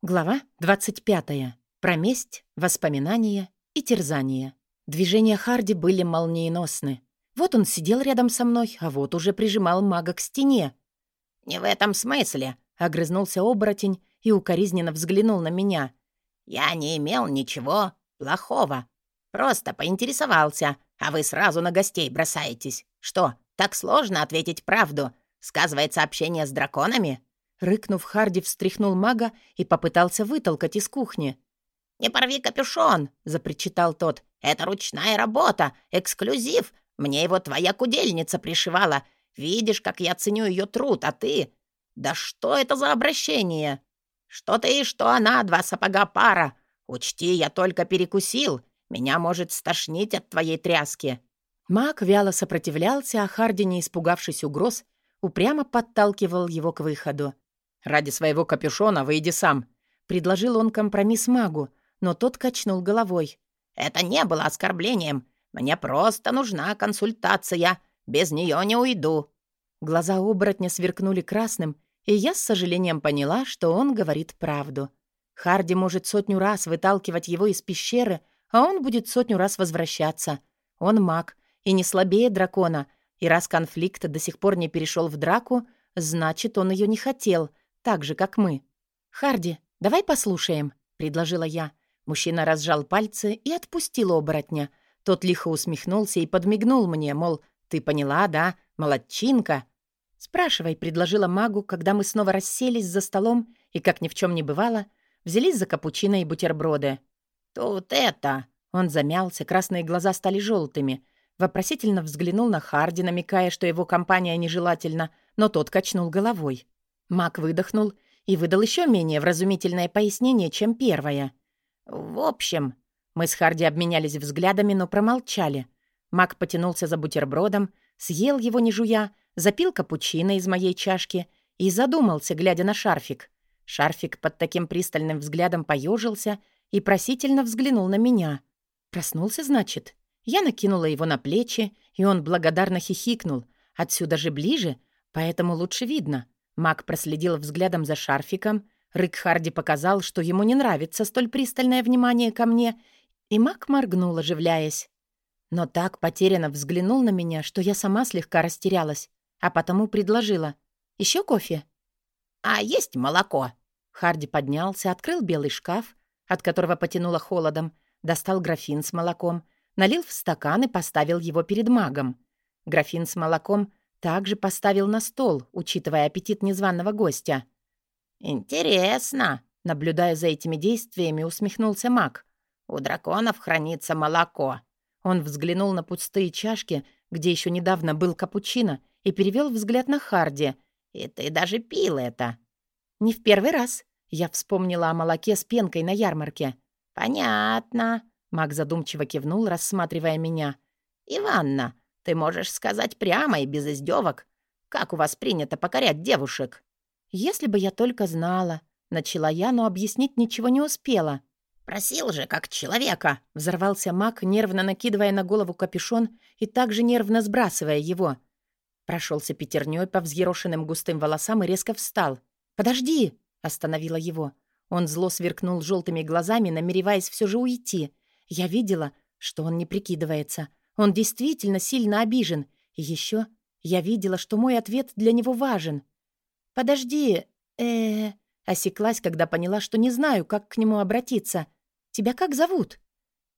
Глава 25. Про месть, воспоминания и терзания. Движения Харди были молниеносны. Вот он сидел рядом со мной, а вот уже прижимал мага к стене. «Не в этом смысле», — огрызнулся оборотень и укоризненно взглянул на меня. «Я не имел ничего плохого. Просто поинтересовался, а вы сразу на гостей бросаетесь. Что, так сложно ответить правду? Сказывается общение с драконами?» Рыкнув, Харди встряхнул мага и попытался вытолкать из кухни. «Не порви капюшон!» — запричитал тот. «Это ручная работа, эксклюзив. Мне его твоя кудельница пришивала. Видишь, как я ценю ее труд, а ты... Да что это за обращение? Что ты и что она, два сапога пара. Учти, я только перекусил. Меня может стошнить от твоей тряски». Маг вяло сопротивлялся, а Харди, не испугавшись угроз, упрямо подталкивал его к выходу. «Ради своего капюшона выйди сам», — предложил он компромисс магу, но тот качнул головой. «Это не было оскорблением. Мне просто нужна консультация. Без нее не уйду». Глаза оборотня сверкнули красным, и я с сожалением поняла, что он говорит правду. Харди может сотню раз выталкивать его из пещеры, а он будет сотню раз возвращаться. Он маг и не слабее дракона, и раз конфликт до сих пор не перешел в драку, значит, он ее не хотел, так же, как мы. «Харди, давай послушаем», — предложила я. Мужчина разжал пальцы и отпустил оборотня. Тот лихо усмехнулся и подмигнул мне, мол, «Ты поняла, да? Молодчинка!» «Спрашивай», — предложила магу, когда мы снова расселись за столом и, как ни в чем не бывало, взялись за капучино и бутерброды. «Тут это...» Он замялся, красные глаза стали желтыми. Вопросительно взглянул на Харди, намекая, что его компания нежелательна, но тот качнул головой. Мак выдохнул и выдал еще менее вразумительное пояснение, чем первое. «В общем...» Мы с Харди обменялись взглядами, но промолчали. Мак потянулся за бутербродом, съел его не жуя, запил капучино из моей чашки и задумался, глядя на шарфик. Шарфик под таким пристальным взглядом поежился и просительно взглянул на меня. Проснулся, значит? Я накинула его на плечи, и он благодарно хихикнул. Отсюда же ближе, поэтому лучше видно. Мак проследил взглядом за шарфиком. Рык Харди показал, что ему не нравится столь пристальное внимание ко мне, и Мак моргнул, оживляясь. Но так потерянно взглянул на меня, что я сама слегка растерялась, а потому предложила. «Еще кофе?» «А есть молоко?» Харди поднялся, открыл белый шкаф, от которого потянуло холодом, достал графин с молоком, налил в стакан и поставил его перед магом. Графин с молоком также поставил на стол, учитывая аппетит незваного гостя. «Интересно», — наблюдая за этими действиями, усмехнулся маг. «У драконов хранится молоко». Он взглянул на пустые чашки, где еще недавно был капучино, и перевел взгляд на Харди. «И ты даже пил это». «Не в первый раз». Я вспомнила о молоке с пенкой на ярмарке. «Понятно», — маг задумчиво кивнул, рассматривая меня. «Иванна, ты можешь сказать прямо и без издевок, как у вас принято покорять девушек». «Если бы я только знала», — начала я, но объяснить ничего не успела. «Просил же, как человека!» — взорвался маг, нервно накидывая на голову капюшон и также нервно сбрасывая его. Прошелся пятерней по взъерошенным густым волосам и резко встал. «Подожди!» — остановила его. Он зло сверкнул желтыми глазами, намереваясь все же уйти. Я видела, что он не прикидывается. Он действительно сильно обижен. И еще я видела, что мой ответ для него важен. «Подожди, э, -э, Осеклась, когда поняла, что не знаю, как к нему обратиться. «Тебя как зовут?»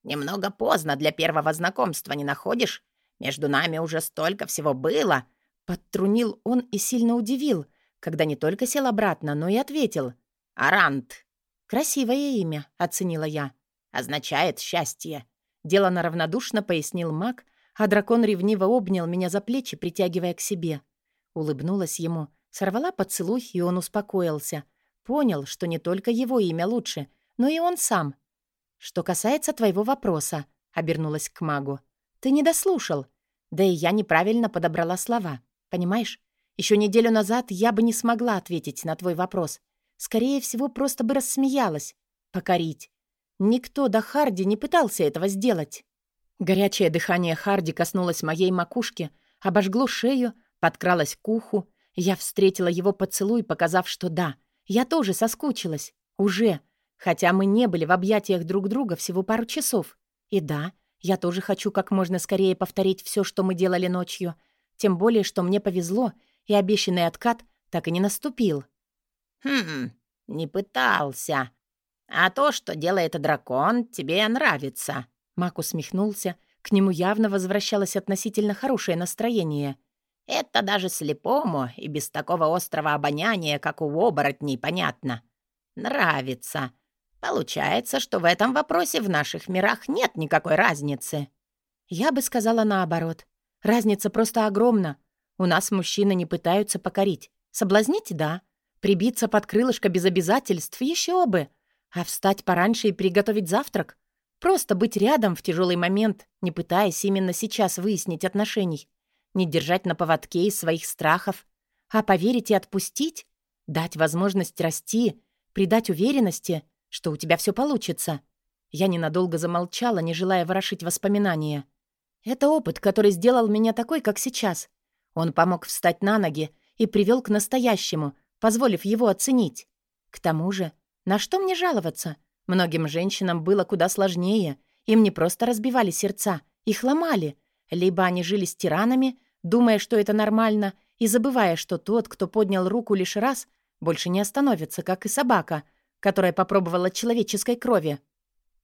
«Немного поздно для первого знакомства, не находишь? Между нами уже столько всего было!» Подтрунил он и сильно удивил, когда не только сел обратно, но и ответил. «Арант». «Красивое имя», — оценила я. «Означает счастье», Делано равнодушно пояснил маг, а дракон ревниво обнял меня за плечи, притягивая к себе. Улыбнулась ему, сорвала поцелуй, и он успокоился. Понял, что не только его имя лучше, но и он сам. «Что касается твоего вопроса», — обернулась к магу, — «ты не дослушал. Да и я неправильно подобрала слова. Понимаешь? Еще неделю назад я бы не смогла ответить на твой вопрос. Скорее всего, просто бы рассмеялась. Покорить. Никто до Харди не пытался этого сделать. Горячее дыхание Харди коснулось моей макушки, обожгло шею, подкралось к уху. Я встретила его поцелуй, показав, что да, я тоже соскучилась. Уже. Хотя мы не были в объятиях друг друга всего пару часов. И да, я тоже хочу как можно скорее повторить все, что мы делали ночью. Тем более, что мне повезло, и обещанный откат так и не наступил. «Хм, не пытался. А то, что делает дракон, тебе нравится». Мак усмехнулся. К нему явно возвращалось относительно хорошее настроение. «Это даже слепому и без такого острого обоняния, как у оборотней, понятно. Нравится. Получается, что в этом вопросе в наших мирах нет никакой разницы». Я бы сказала наоборот. Разница просто огромна. У нас мужчины не пытаются покорить. Соблазнить — да. Прибиться под крылышко без обязательств — еще бы. А встать пораньше и приготовить завтрак? Просто быть рядом в тяжелый момент, не пытаясь именно сейчас выяснить отношений. Не держать на поводке из своих страхов. А поверить и отпустить? Дать возможность расти, придать уверенности, что у тебя все получится. Я ненадолго замолчала, не желая ворошить воспоминания. Это опыт, который сделал меня такой, как сейчас. Он помог встать на ноги и привел к настоящему, позволив его оценить. К тому же, на что мне жаловаться? Многим женщинам было куда сложнее. Им не просто разбивали сердца, их ломали. Либо они жили с тиранами, думая, что это нормально, и забывая, что тот, кто поднял руку лишь раз, больше не остановится, как и собака, которая попробовала человеческой крови.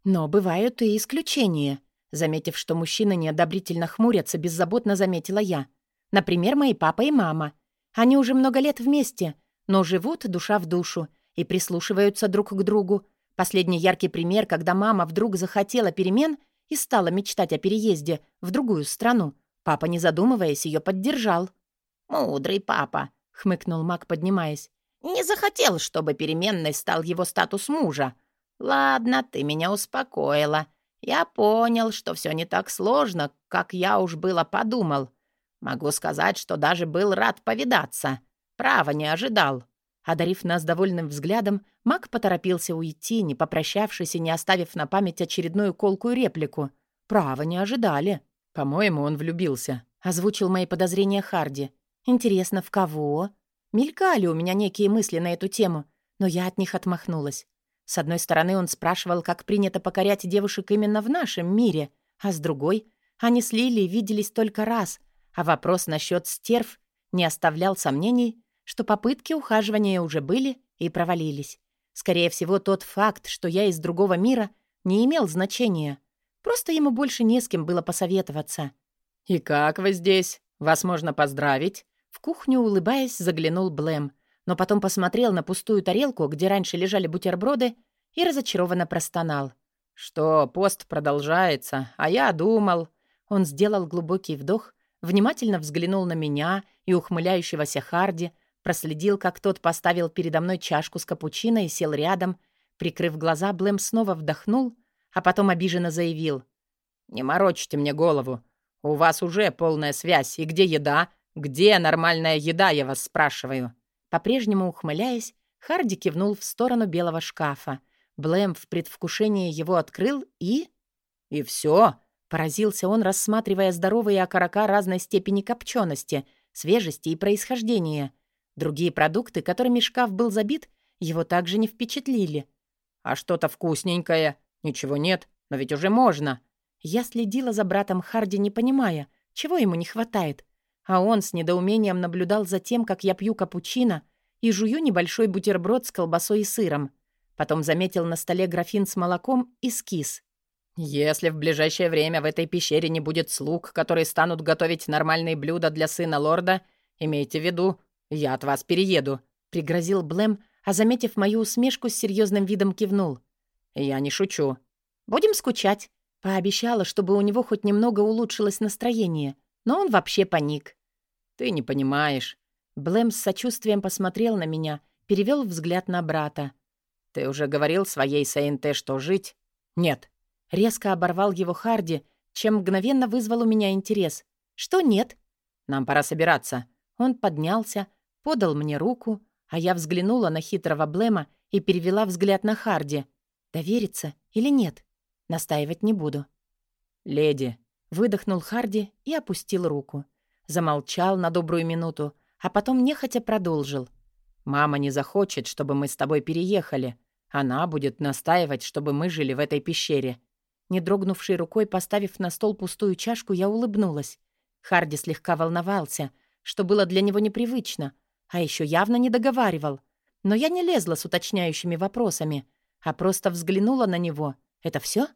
Но бывают и исключения. Заметив, что мужчины неодобрительно хмурятся, беззаботно заметила я. Например, мои папа и мама. Они уже много лет вместе, но живут душа в душу и прислушиваются друг к другу. Последний яркий пример, когда мама вдруг захотела перемен и стала мечтать о переезде в другую страну. Папа, не задумываясь, ее поддержал. «Мудрый папа», — хмыкнул Мак, поднимаясь. «Не захотел, чтобы переменной стал его статус мужа. Ладно, ты меня успокоила. Я понял, что все не так сложно, как я уж было подумал. Могу сказать, что даже был рад повидаться. Право не ожидал». Одарив нас довольным взглядом, Мак поторопился уйти, не попрощавшись и не оставив на память очередную колкую реплику. «Право не ожидали». «По-моему, он влюбился», — озвучил мои подозрения Харди. «Интересно, в кого?» Мелькали у меня некие мысли на эту тему, но я от них отмахнулась. С одной стороны, он спрашивал, как принято покорять девушек именно в нашем мире, а с другой, они с Лили виделись только раз, а вопрос насчет стерв не оставлял сомнений, что попытки ухаживания уже были и провалились. Скорее всего, тот факт, что я из другого мира, не имел значения. Просто ему больше не с кем было посоветоваться. «И как вы здесь? Вас можно поздравить?» В кухню, улыбаясь, заглянул Блэм, но потом посмотрел на пустую тарелку, где раньше лежали бутерброды, и разочарованно простонал. «Что, пост продолжается, а я думал...» Он сделал глубокий вдох, внимательно взглянул на меня и ухмыляющегося Харди, проследил, как тот поставил передо мной чашку с капучино и сел рядом. Прикрыв глаза, Блэм снова вдохнул, а потом обиженно заявил. «Не морочьте мне голову. У вас уже полная связь. И где еда? Где нормальная еда, я вас спрашиваю?» По-прежнему ухмыляясь, Харди кивнул в сторону белого шкафа. Блэм в предвкушении его открыл и... «И все? Поразился он, рассматривая здоровые окорока разной степени копчености, свежести и происхождения. Другие продукты, которыми шкаф был забит, его также не впечатлили. «А что-то вкусненькое? Ничего нет, но ведь уже можно». Я следила за братом Харди, не понимая, чего ему не хватает. А он с недоумением наблюдал за тем, как я пью капучино и жую небольшой бутерброд с колбасой и сыром. Потом заметил на столе графин с молоком и скис. «Если в ближайшее время в этой пещере не будет слуг, которые станут готовить нормальные блюда для сына лорда, имейте в виду, я от вас перееду», — пригрозил Блэм, а, заметив мою усмешку, с серьезным видом кивнул. «Я не шучу». «Будем скучать», — пообещала, чтобы у него хоть немного улучшилось настроение, но он вообще паник. «Ты не понимаешь». Блэм с сочувствием посмотрел на меня, перевел взгляд на брата. «Ты уже говорил своей Сейнте, что жить?» «Нет», Резко оборвал его Харди, чем мгновенно вызвал у меня интерес. «Что нет?» «Нам пора собираться». Он поднялся, подал мне руку, а я взглянула на хитрого Блема и перевела взгляд на Харди. Довериться или нет? Настаивать не буду. «Леди», — выдохнул Харди и опустил руку. Замолчал на добрую минуту, а потом нехотя продолжил. «Мама не захочет, чтобы мы с тобой переехали. Она будет настаивать, чтобы мы жили в этой пещере». Не дрогнувшей рукой, поставив на стол пустую чашку, я улыбнулась. Харди слегка волновался, что было для него непривычно, а еще явно не договаривал. Но я не лезла с уточняющими вопросами, а просто взглянула на него. «Это все?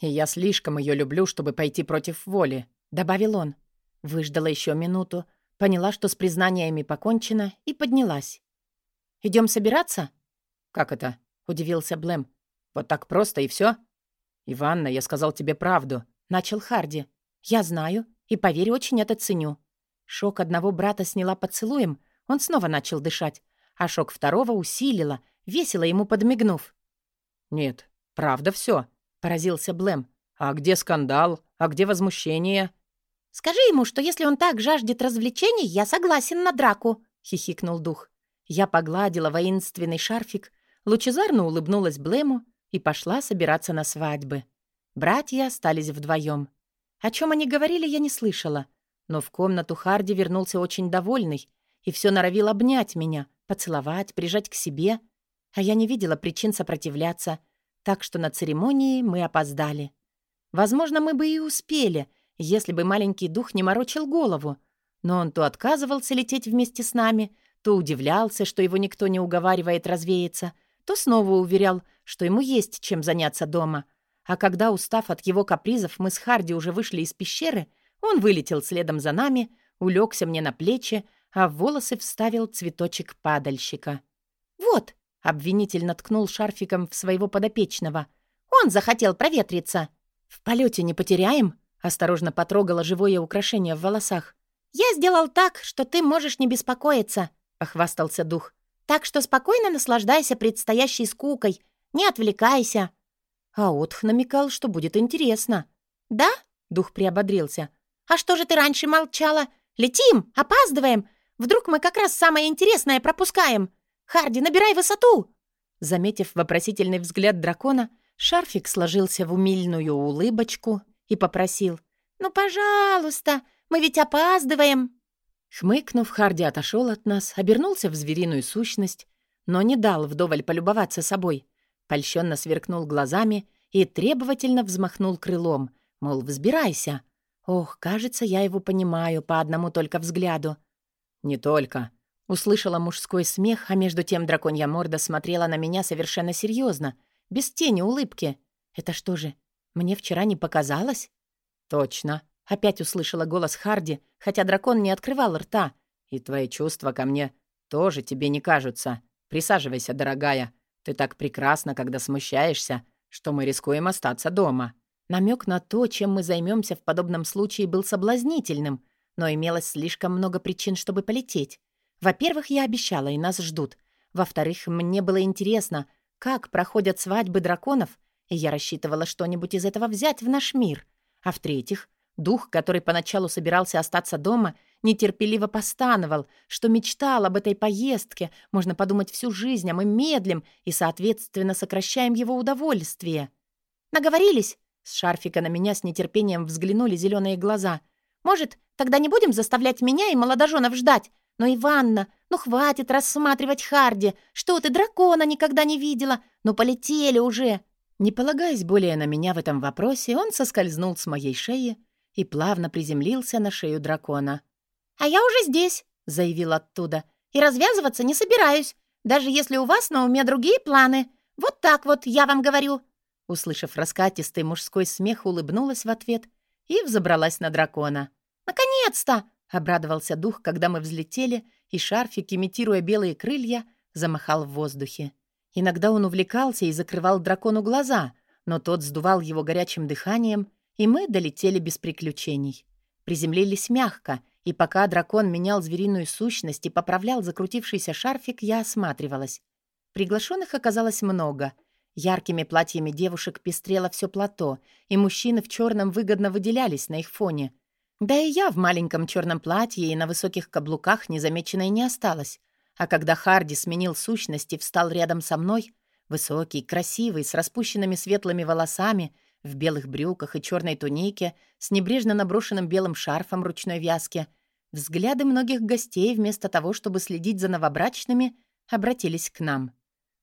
«И я слишком ее люблю, чтобы пойти против воли», — добавил он. Выждала еще минуту, поняла, что с признаниями покончено, и поднялась. Идем собираться?» «Как это?» — удивился Блэм. «Вот так просто и все? «Иванна, я сказал тебе правду», — начал Харди. «Я знаю, и, поверь, очень это ценю». Шок одного брата сняла поцелуем, он снова начал дышать, а шок второго усилила, весело ему подмигнув. «Нет, правда все, поразился Блэм. «А где скандал? А где возмущение?» «Скажи ему, что если он так жаждет развлечений, я согласен на драку», — хихикнул дух. Я погладила воинственный шарфик, лучезарно улыбнулась Блэму и пошла собираться на свадьбы. Братья остались вдвоем. О чем они говорили, я не слышала. Но в комнату Харди вернулся очень довольный и все норовил обнять меня, поцеловать, прижать к себе. А я не видела причин сопротивляться, так что на церемонии мы опоздали. Возможно, мы бы и успели, если бы маленький дух не морочил голову. Но он то отказывался лететь вместе с нами, то удивлялся, что его никто не уговаривает развеяться, то снова уверял, что ему есть чем заняться дома. А когда, устав от его капризов, мы с Харди уже вышли из пещеры, он вылетел следом за нами, улегся мне на плечи, а в волосы вставил цветочек падальщика. «Вот», Обвинительно ткнул шарфиком в своего подопечного. «Он захотел проветриться!» «В полете не потеряем?» Осторожно потрогала живое украшение в волосах. «Я сделал так, что ты можешь не беспокоиться», — похвастался дух. «Так что спокойно наслаждайся предстоящей скукой. Не отвлекайся». А Отх намекал, что будет интересно. «Да?» — дух приободрился. «А что же ты раньше молчала? Летим, опаздываем. Вдруг мы как раз самое интересное пропускаем. «Харди, набирай высоту!» Заметив вопросительный взгляд дракона, шарфик сложился в умильную улыбочку и попросил. «Ну, пожалуйста, мы ведь опаздываем!» Хмыкнув, Харди отошел от нас, обернулся в звериную сущность, но не дал вдоволь полюбоваться собой. Польщенно сверкнул глазами и требовательно взмахнул крылом, мол, взбирайся. Ох, кажется, я его понимаю по одному только взгляду. «Не только», Услышала мужской смех, а между тем драконья морда смотрела на меня совершенно серьезно, без тени улыбки. Это что же, мне вчера не показалось? Точно. Опять услышала голос Харди, хотя дракон не открывал рта. И твои чувства ко мне тоже тебе не кажутся. Присаживайся, дорогая. Ты так прекрасна, когда смущаешься, что мы рискуем остаться дома. Намек на то, чем мы займемся в подобном случае, был соблазнительным, но имелось слишком много причин, чтобы полететь. Во-первых, я обещала, и нас ждут. Во-вторых, мне было интересно, как проходят свадьбы драконов, и я рассчитывала что-нибудь из этого взять в наш мир. А в-третьих, дух, который поначалу собирался остаться дома, нетерпеливо постановал, что мечтал об этой поездке, можно подумать всю жизнь, а мы медлим и, соответственно, сокращаем его удовольствие. «Наговорились?» С шарфика на меня с нетерпением взглянули зеленые глаза. «Может, тогда не будем заставлять меня и молодоженов ждать, «Ну, Иванна, ну хватит рассматривать Харди! Что ты, дракона никогда не видела? Ну, полетели уже!» Не полагаясь более на меня в этом вопросе, он соскользнул с моей шеи и плавно приземлился на шею дракона. «А я уже здесь», — заявил оттуда. «И развязываться не собираюсь, даже если у вас на уме другие планы. Вот так вот, я вам говорю». Услышав раскатистый мужской смех, улыбнулась в ответ и взобралась на дракона. «Наконец-то!» Обрадовался дух, когда мы взлетели, и шарфик, имитируя белые крылья, замахал в воздухе. Иногда он увлекался и закрывал дракону глаза, но тот сдувал его горячим дыханием, и мы долетели без приключений. Приземлились мягко, и пока дракон менял звериную сущность и поправлял закрутившийся шарфик, я осматривалась. Приглашенных оказалось много. Яркими платьями девушек пестрело все плато, и мужчины в черном выгодно выделялись на их фоне — да и я в маленьком черном платье и на высоких каблуках незамеченной не осталась. А когда Харди сменил сущность и встал рядом со мной, высокий, красивый, с распущенными светлыми волосами, в белых брюках и черной тунике, с небрежно наброшенным белым шарфом ручной вязки, взгляды многих гостей вместо того, чтобы следить за новобрачными, обратились к нам.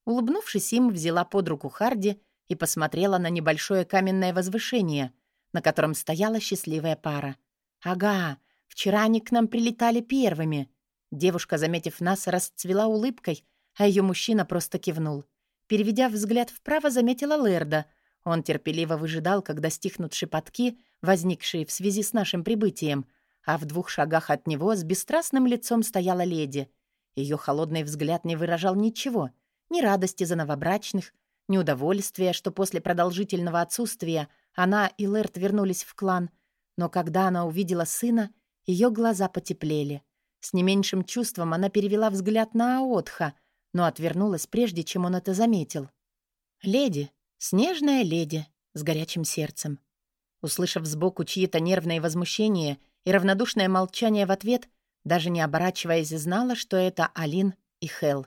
Улыбнувшись им, взяла под руку Харди и посмотрела на небольшое каменное возвышение, на котором стояла счастливая пара. «Ага, вчера они к нам прилетали первыми». Девушка, заметив нас, расцвела улыбкой, а ее мужчина просто кивнул. Переведя взгляд вправо, заметила Лерда. Он терпеливо выжидал, когда стихнут шепотки, возникшие в связи с нашим прибытием, а в двух шагах от него с бесстрастным лицом стояла леди. Ее холодный взгляд не выражал ничего, ни радости за новобрачных, ни удовольствия, что после продолжительного отсутствия она и Лерт вернулись в клан. Но когда она увидела сына, ее глаза потеплели. С не меньшим чувством она перевела взгляд на Аотха, но отвернулась, прежде чем он это заметил. «Леди, снежная леди, с горячим сердцем». Услышав сбоку чьи-то нервные возмущения и равнодушное молчание в ответ, даже не оборачиваясь, знала, что это Алин и Хел.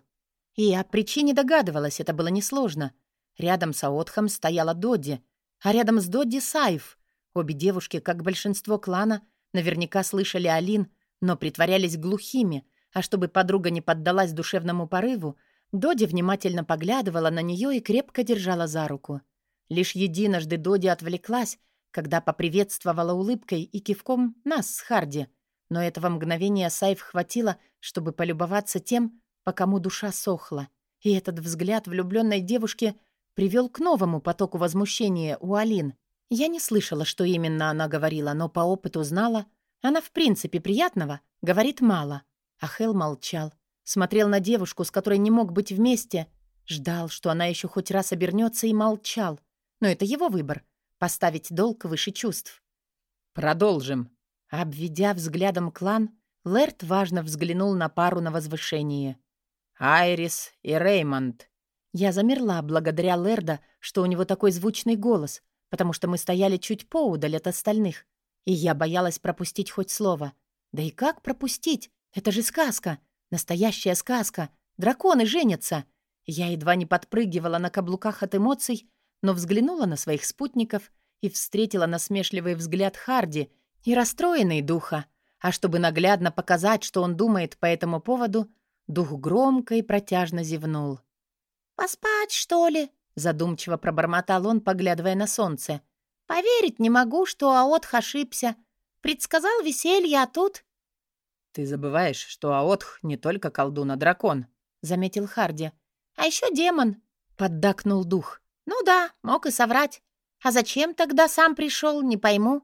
И о причине догадывалась, это было несложно. Рядом с Аотхом стояла Додди, а рядом с Додди — Сайф. Обе девушки, как большинство клана, наверняка слышали Алин, но притворялись глухими, а чтобы подруга не поддалась душевному порыву, Доди внимательно поглядывала на нее и крепко держала за руку. Лишь единожды Доди отвлеклась, когда поприветствовала улыбкой и кивком нас с Харди. Но этого мгновения Сайф хватило, чтобы полюбоваться тем, по кому душа сохла. И этот взгляд влюбленной девушки привел к новому потоку возмущения у Алин. Я не слышала, что именно она говорила, но по опыту знала, она в принципе приятного говорит мало. А Хел молчал, смотрел на девушку, с которой не мог быть вместе, ждал, что она еще хоть раз обернется и молчал. Но это его выбор — поставить долг выше чувств. «Продолжим». Обведя взглядом клан, Лэрт важно взглянул на пару на возвышение. «Айрис и Реймонд». Я замерла благодаря Лерда, что у него такой звучный голос, потому что мы стояли чуть поудаль от остальных, и я боялась пропустить хоть слово. Да и как пропустить? Это же сказка, настоящая сказка. Драконы женятся. Я едва не подпрыгивала на каблуках от эмоций, но взглянула на своих спутников и встретила насмешливый взгляд Харди и расстроенный духа. А чтобы наглядно показать, что он думает по этому поводу, дух громко и протяжно зевнул. «Поспать, что ли?» — задумчиво пробормотал он, поглядывая на солнце. «Поверить не могу, что Аотх ошибся. Предсказал веселье, а тут...» «Ты забываешь, что Аотх не только колдун, а дракон», — заметил Харди. «А еще демон», — поддакнул дух. «Ну да, мог и соврать. А зачем тогда сам пришел, не пойму».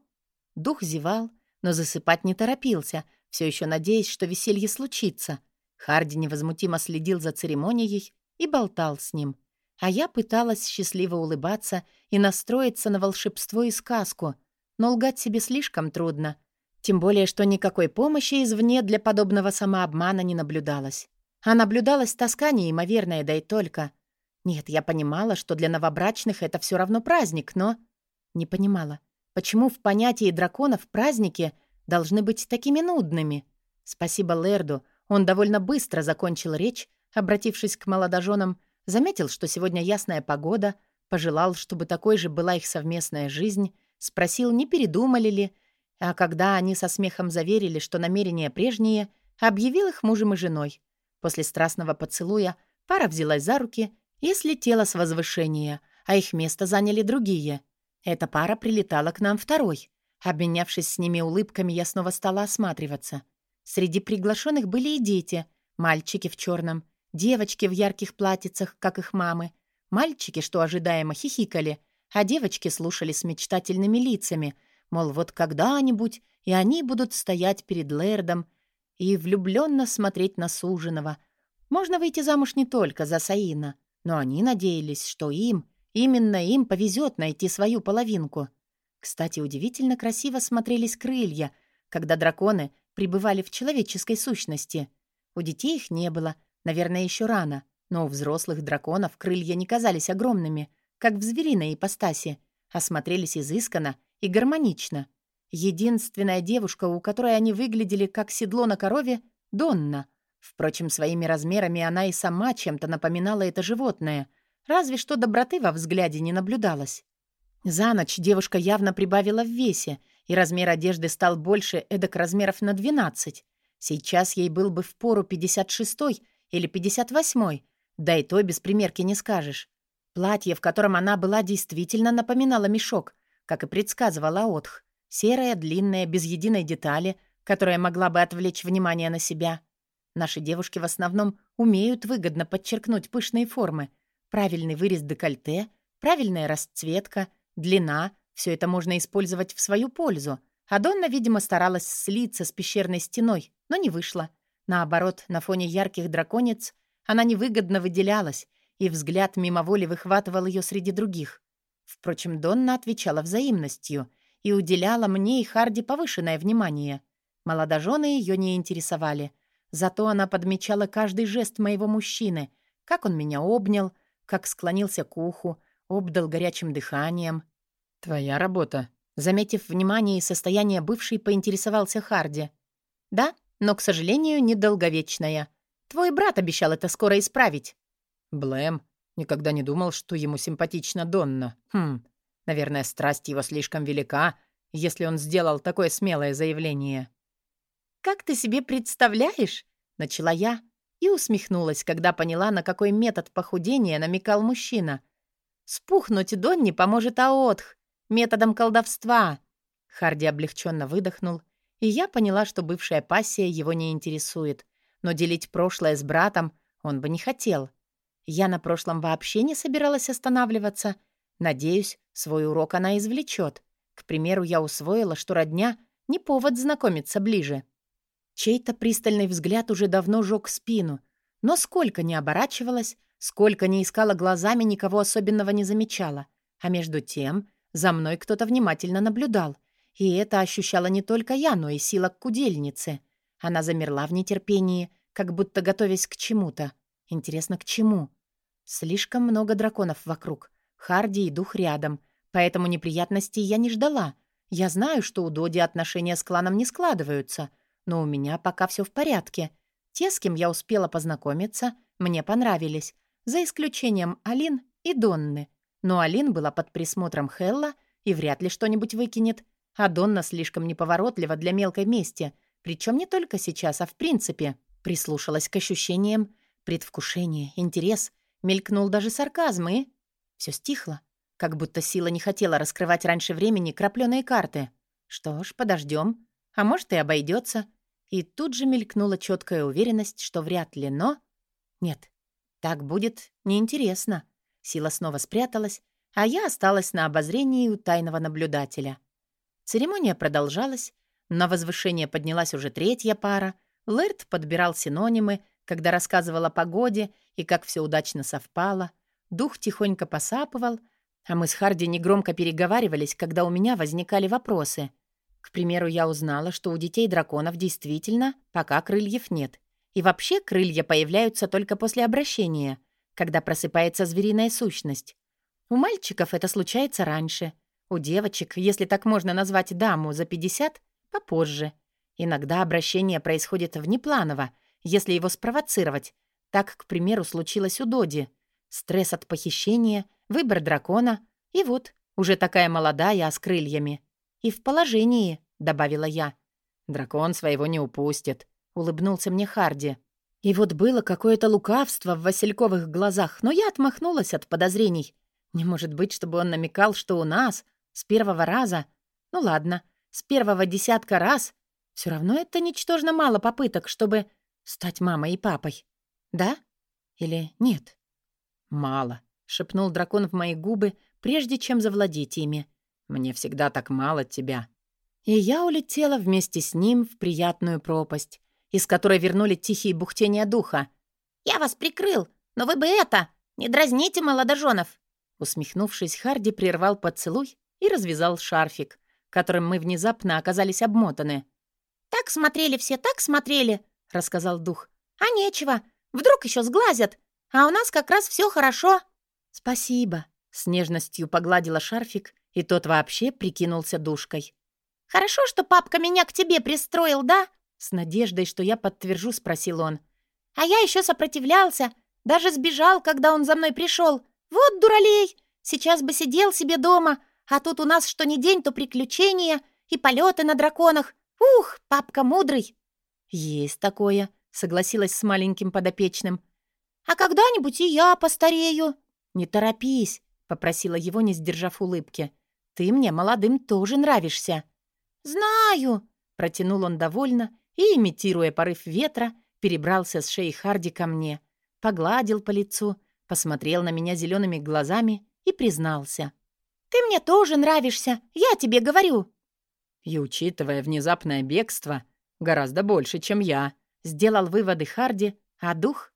Дух зевал, но засыпать не торопился, все еще надеясь, что веселье случится. Харди невозмутимо следил за церемонией и болтал с ним. А я пыталась счастливо улыбаться и настроиться на волшебство и сказку, но лгать себе слишком трудно. Тем более, что никакой помощи извне для подобного самообмана не наблюдалось. А наблюдалась тоска неимоверная, да и только. Нет, я понимала, что для новобрачных это все равно праздник, но... Не понимала, почему в понятии драконов праздники должны быть такими нудными. Спасибо Лерду, он довольно быстро закончил речь, обратившись к молодоженам, заметил, что сегодня ясная погода, пожелал, чтобы такой же была их совместная жизнь, спросил, не передумали ли, а когда они со смехом заверили, что намерения прежние, объявил их мужем и женой. После страстного поцелуя пара взялась за руки и слетела с возвышения, а их место заняли другие. Эта пара прилетала к нам второй. Обменявшись с ними улыбками, я снова стала осматриваться. Среди приглашенных были и дети, мальчики в черном, девочки в ярких платьицах, как их мамы, мальчики, что ожидаемо хихикали, а девочки слушали с мечтательными лицами — Мол, вот когда-нибудь и они будут стоять перед Лэрдом и влюбленно смотреть на суженого. Можно выйти замуж не только за Саина, но они надеялись, что им, именно им повезет найти свою половинку. Кстати, удивительно красиво смотрелись крылья, когда драконы пребывали в человеческой сущности. У детей их не было, наверное, еще рано, но у взрослых драконов крылья не казались огромными, как в звериной ипостаси, а смотрелись изысканно и гармонично. Единственная девушка, у которой они выглядели как седло на корове — Донна. Впрочем, своими размерами она и сама чем-то напоминала это животное, разве что доброты во взгляде не наблюдалось. За ночь девушка явно прибавила в весе, и размер одежды стал больше эдак размеров на 12. Сейчас ей был бы в пору 56 или 58 Да и то без примерки не скажешь. Платье, в котором она была, действительно напоминало мешок, как и предсказывала Отх. Серое, длинное, без единой детали, которая могла бы отвлечь внимание на себя. Наши девушки в основном умеют выгодно подчеркнуть пышные формы. Правильный вырез декольте, правильная расцветка, длина — все это можно использовать в свою пользу. А Донна, видимо, старалась слиться с пещерной стеной, но не вышло. Наоборот, на фоне ярких драконец она невыгодно выделялась, и взгляд мимо воли выхватывал ее среди других. Впрочем, Донна отвечала взаимностью и уделяла мне и Харди повышенное внимание. Молодожены ее не интересовали. Зато она подмечала каждый жест моего мужчины, как он меня обнял, как склонился к уху, обдал горячим дыханием. «Твоя работа», Заметив внимание и состояние бывшей, поинтересовался Харди. «Да, но, к сожалению, недолговечная. Твой брат обещал это скоро исправить». «Блэм. Никогда не думал, что ему симпатична Донна. Хм, наверное, страсть его слишком велика, если он сделал такое смелое заявление». «Как ты себе представляешь?» — начала я и усмехнулась, когда поняла, на какой метод похудения намекал мужчина. «Спухнуть Донни поможет Аотх, методом колдовства». Харди облегченно выдохнул, и я поняла, что бывшая пассия его не интересует. Но делить прошлое с братом он бы не хотел. Я на прошлом вообще не собиралась останавливаться. Надеюсь, свой урок она извлечет. К примеру, я усвоила, что родня — не повод знакомиться ближе. Чей-то пристальный взгляд уже давно жёг спину, но сколько не оборачивалась, сколько не искала глазами, никого особенного не замечала. А между тем за мной кто-то внимательно наблюдал. И это ощущала не только я, но и сила кудельницы. Она замерла в нетерпении, как будто готовясь к чему-то. Интересно, к чему? Слишком много драконов вокруг. Харди и дух рядом. Поэтому неприятностей я не ждала. Я знаю, что у Доди отношения с кланом не складываются — но у меня пока все в порядке. Те, с кем я успела познакомиться, мне понравились, за исключением Алин и Донны. Но Алин была под присмотром Хелла и вряд ли что-нибудь выкинет, а Донна слишком неповоротлива для мелкой мести, причем не только сейчас, а в принципе. Прислушалась к ощущениям, предвкушение, интерес, мелькнул даже сарказм и... Все стихло, как будто сила не хотела раскрывать раньше времени крапленые карты. Что ж, подождем. А может, и обойдется. И тут же мелькнула четкая уверенность, что вряд ли, но... Нет, так будет неинтересно. Сила снова спряталась, а я осталась на обозрении у тайного наблюдателя. Церемония продолжалась, на возвышение поднялась уже третья пара. Лэрд подбирал синонимы, когда рассказывал о погоде и как все удачно совпало. Дух тихонько посапывал, а мы с Харди негромко переговаривались, когда у меня возникали вопросы — к примеру, я узнала, что у детей драконов действительно пока крыльев нет. И вообще крылья появляются только после обращения, когда просыпается звериная сущность. У мальчиков это случается раньше. У девочек, если так можно назвать даму за 50, попозже. Иногда обращение происходит внепланово, если его спровоцировать. Так, к примеру, случилось у Доди. Стресс от похищения, выбор дракона. И вот, уже такая молодая, а с крыльями. «И в положении», — добавила я. «Дракон своего не упустит», — улыбнулся мне Харди. И вот было какое-то лукавство в васильковых глазах, но я отмахнулась от подозрений. Не может быть, чтобы он намекал, что у нас с первого раза... Ну ладно, с первого десятка раз. Все равно это ничтожно мало попыток, чтобы стать мамой и папой. Да? Или нет? «Мало», — шепнул дракон в мои губы, прежде чем завладеть ими. Мне всегда так мало тебя». И я улетела вместе с ним в приятную пропасть, из которой вернули тихие бухтения духа. «Я вас прикрыл, но вы бы это... Не дразните молодоженов!» Усмехнувшись, Харди прервал поцелуй и развязал шарфик, которым мы внезапно оказались обмотаны. «Так смотрели все, так смотрели», — рассказал дух. «А нечего, вдруг еще сглазят, а у нас как раз все хорошо». «Спасибо», — с нежностью погладила шарфик и тот вообще прикинулся душкой. «Хорошо, что папка меня к тебе пристроил, да?» С надеждой, что я подтвержу, спросил он. «А я еще сопротивлялся, даже сбежал, когда он за мной пришел. Вот дуралей! Сейчас бы сидел себе дома, а тут у нас что ни день, то приключения и полеты на драконах. Ух, папка мудрый!» «Есть такое», — согласилась с маленьким подопечным. «А когда-нибудь и я постарею». «Не торопись», — попросила его, не сдержав улыбки. «Ты мне молодым тоже нравишься». «Знаю», — протянул он довольно и, имитируя порыв ветра, перебрался с шеи Харди ко мне, погладил по лицу, посмотрел на меня зелеными глазами и признался. «Ты мне тоже нравишься, я тебе говорю». И, учитывая внезапное бегство, гораздо больше, чем я, сделал выводы Харди, а дух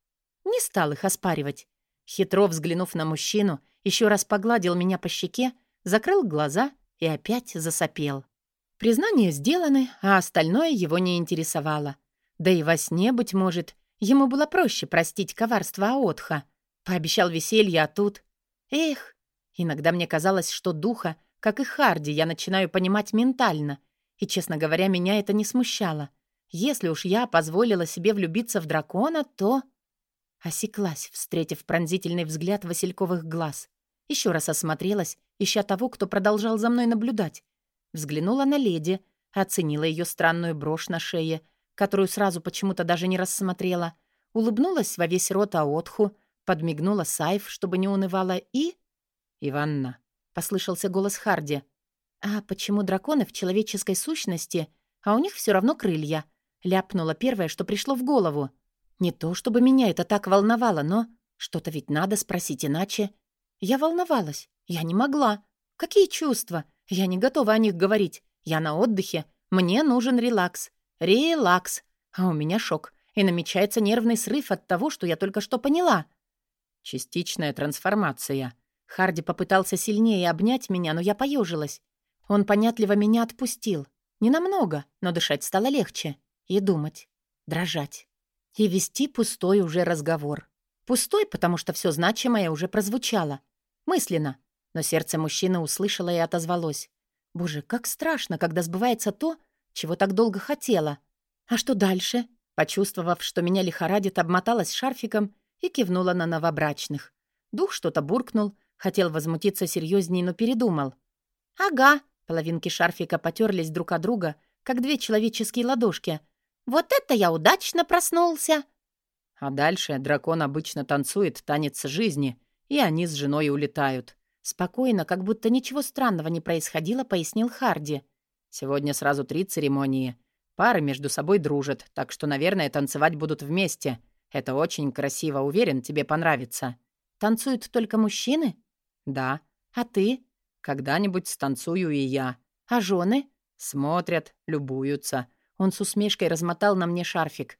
не стал их оспаривать. Хитро взглянув на мужчину, еще раз погладил меня по щеке, закрыл глаза и опять засопел. Признания сделаны, а остальное его не интересовало. Да и во сне, быть может, ему было проще простить коварство Аотха. Пообещал веселье, а тут... Эх, иногда мне казалось, что духа, как и Харди, я начинаю понимать ментально. И, честно говоря, меня это не смущало. Если уж я позволила себе влюбиться в дракона, то... Осеклась, встретив пронзительный взгляд васильковых глаз. Еще раз осмотрелась, ища того, кто продолжал за мной наблюдать. Взглянула на леди, оценила ее странную брошь на шее, которую сразу почему-то даже не рассмотрела, улыбнулась во весь рот Аотху, подмигнула Сайф, чтобы не унывала, и... «Иванна», — послышался голос Харди. «А почему драконы в человеческой сущности, а у них все равно крылья?» Ляпнула первое, что пришло в голову. Не то, чтобы меня это так волновало, но что-то ведь надо спросить иначе. Я волновалась. Я не могла. Какие чувства? Я не готова о них говорить. Я на отдыхе. Мне нужен релакс. Релакс. А у меня шок. И намечается нервный срыв от того, что я только что поняла. Частичная трансформация. Харди попытался сильнее обнять меня, но я поежилась. Он понятливо меня отпустил. Ненамного, но дышать стало легче. И думать. Дрожать и вести пустой уже разговор. Пустой, потому что все значимое уже прозвучало. Мысленно. Но сердце мужчины услышало и отозвалось. Боже, как страшно, когда сбывается то, чего так долго хотела. А что дальше? Почувствовав, что меня лихорадит, обмоталась шарфиком и кивнула на новобрачных. Дух что-то буркнул, хотел возмутиться серьезней, но передумал. «Ага», половинки шарфика потерлись друг от друга, как две человеческие ладошки — вот это я удачно проснулся!» А дальше дракон обычно танцует танец жизни, и они с женой улетают. Спокойно, как будто ничего странного не происходило, пояснил Харди. Сегодня сразу три церемонии. Пары между собой дружат, так что, наверное, танцевать будут вместе. Это очень красиво, уверен, тебе понравится. Танцуют только мужчины? Да. А ты? Когда-нибудь станцую и я. А жены? Смотрят, любуются. Он с усмешкой размотал на мне шарфик.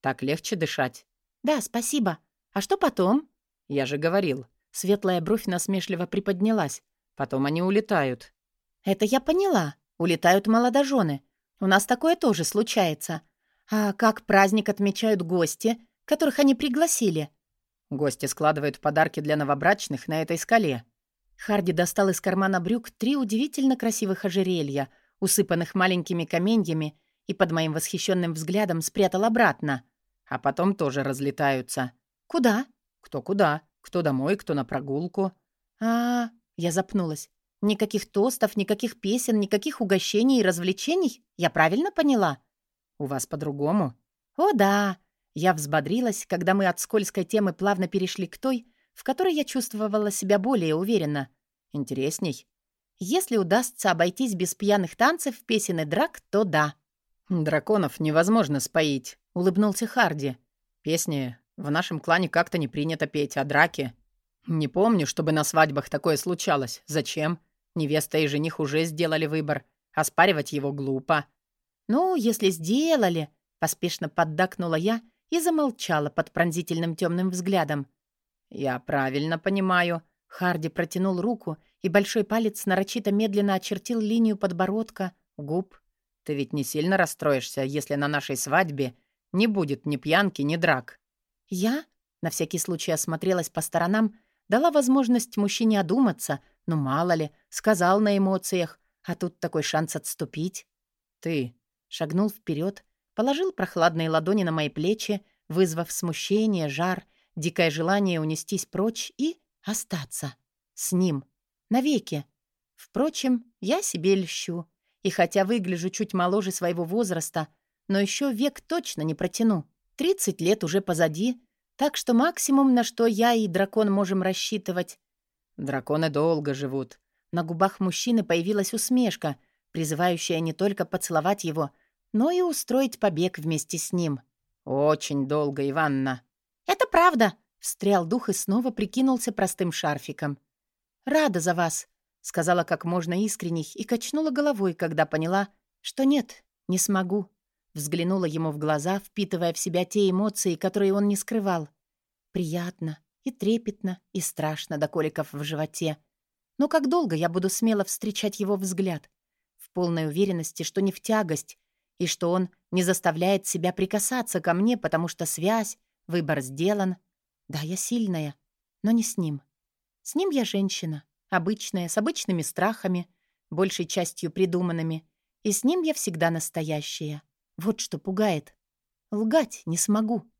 «Так легче дышать». «Да, спасибо. А что потом?» «Я же говорил». Светлая бровь насмешливо приподнялась. «Потом они улетают». «Это я поняла. Улетают молодожены. У нас такое тоже случается. А как праздник отмечают гости, которых они пригласили?» Гости складывают подарки для новобрачных на этой скале. Харди достал из кармана брюк три удивительно красивых ожерелья, усыпанных маленькими каменьями и под моим восхищенным взглядом спрятал обратно. А потом тоже разлетаются. «Куда?» «Кто куда? Кто домой, кто на прогулку». А, -а, -а я запнулась. Никаких тостов, никаких песен, никаких угощений и развлечений? Я правильно поняла? У вас по-другому? О, да. Я взбодрилась, когда мы от скользкой темы плавно перешли к той, в которой я чувствовала себя более уверенно. Интересней. Если удастся обойтись без пьяных танцев, песен и драк, то да. «Драконов невозможно споить», — улыбнулся Харди. «Песни в нашем клане как-то не принято петь, а драки...» «Не помню, чтобы на свадьбах такое случалось. Зачем? Невеста и жених уже сделали выбор. Оспаривать его глупо». «Ну, если сделали...» — поспешно поддакнула я и замолчала под пронзительным темным взглядом. «Я правильно понимаю». Харди протянул руку, и большой палец нарочито медленно очертил линию подбородка, губ, ты ведь не сильно расстроишься, если на нашей свадьбе не будет ни пьянки, ни драк». «Я?» — на всякий случай осмотрелась по сторонам, дала возможность мужчине одуматься, ну мало ли, сказал на эмоциях, а тут такой шанс отступить. «Ты?» — шагнул вперед, положил прохладные ладони на мои плечи, вызвав смущение, жар, дикое желание унестись прочь и остаться. С ним. Навеки. Впрочем, я себе льщу. И хотя выгляжу чуть моложе своего возраста, но еще век точно не протяну. 30 лет уже позади, Так что максимум, на что я и дракон можем рассчитывать... Драконы долго живут. На губах мужчины появилась усмешка, призывающая не только поцеловать его, но и устроить побег вместе с ним. «Очень долго, Иванна». «Это правда», — встрял дух и снова прикинулся простым шарфиком. «Рада за вас», — сказала как можно искренней и качнула головой, когда поняла, что нет, не смогу. Взглянула ему в глаза, впитывая в себя те эмоции, которые он не скрывал. Приятно, и трепетно, и страшно до коликов в животе. Но как долго я буду смело встречать его взгляд? В полной уверенности, что не в тягость, и что он не заставляет себя прикасаться ко мне, потому что связь, выбор сделан. Да, я сильная, но не с ним. С ним я женщина, обычная, с обычными страхами, большей частью придуманными, и с ним я всегда настоящая. Вот что пугает. Лгать не смогу.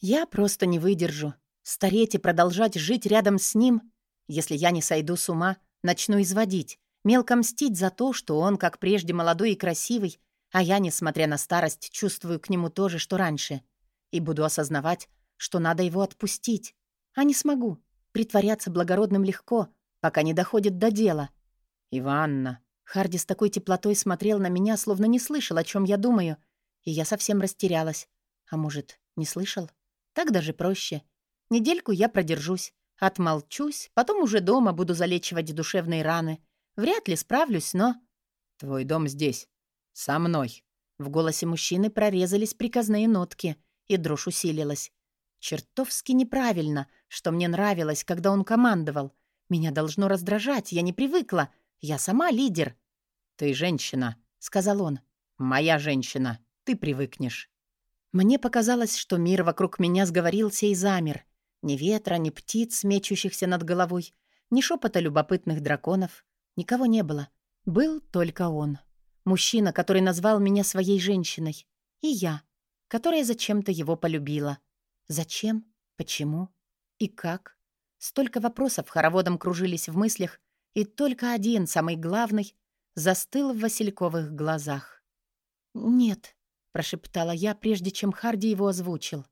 Я просто не выдержу. Стареть и продолжать жить рядом с ним, если я не сойду с ума, начну изводить, мелко мстить за то, что он, как прежде, молодой и красивый, а я, несмотря на старость, чувствую к нему то же, что раньше. И буду осознавать, что надо его отпустить. А не смогу. Притворяться благородным легко, пока не доходит до дела. «Иванна». Харди с такой теплотой смотрел на меня, словно не слышал, о чем я думаю, и я совсем растерялась. А может, не слышал? Так даже проще. Недельку я продержусь, отмолчусь, потом уже дома буду залечивать душевные раны. Вряд ли справлюсь, но... «Твой дом здесь. Со мной». В голосе мужчины прорезались приказные нотки, и дрожь усилилась. Чертовски неправильно, что мне нравилось, когда он командовал. Меня должно раздражать, я не привыкла. Я сама лидер. «Ты женщина», — сказал он. «Моя женщина ты привыкнешь. Мне показалось, что мир вокруг меня сговорился и замер. Ни ветра, ни птиц, мечущихся над головой, ни шепота любопытных драконов. Никого не было. Был только он. Мужчина, который назвал меня своей женщиной. И я, которая зачем-то его полюбила. Зачем? Почему? И как? Столько вопросов хороводом кружились в мыслях, и только один, самый главный, застыл в васильковых глазах. «Нет», — прошептала я, прежде чем Харди его озвучил.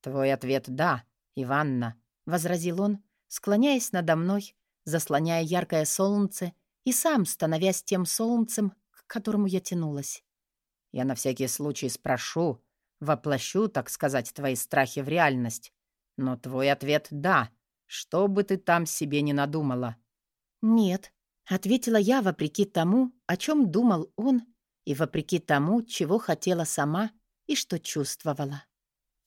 «Твой ответ — да, Иванна», — возразил он, склоняясь надо мной, заслоняя яркое солнце и сам становясь тем солнцем, к которому я тянулась. «Я на всякий случай спрошу, воплощу, так сказать, твои страхи в реальность. Но твой ответ — да, что бы ты там себе не надумала». «Нет», — ответила я вопреки тому, о чем думал он и вопреки тому, чего хотела сама и что чувствовала.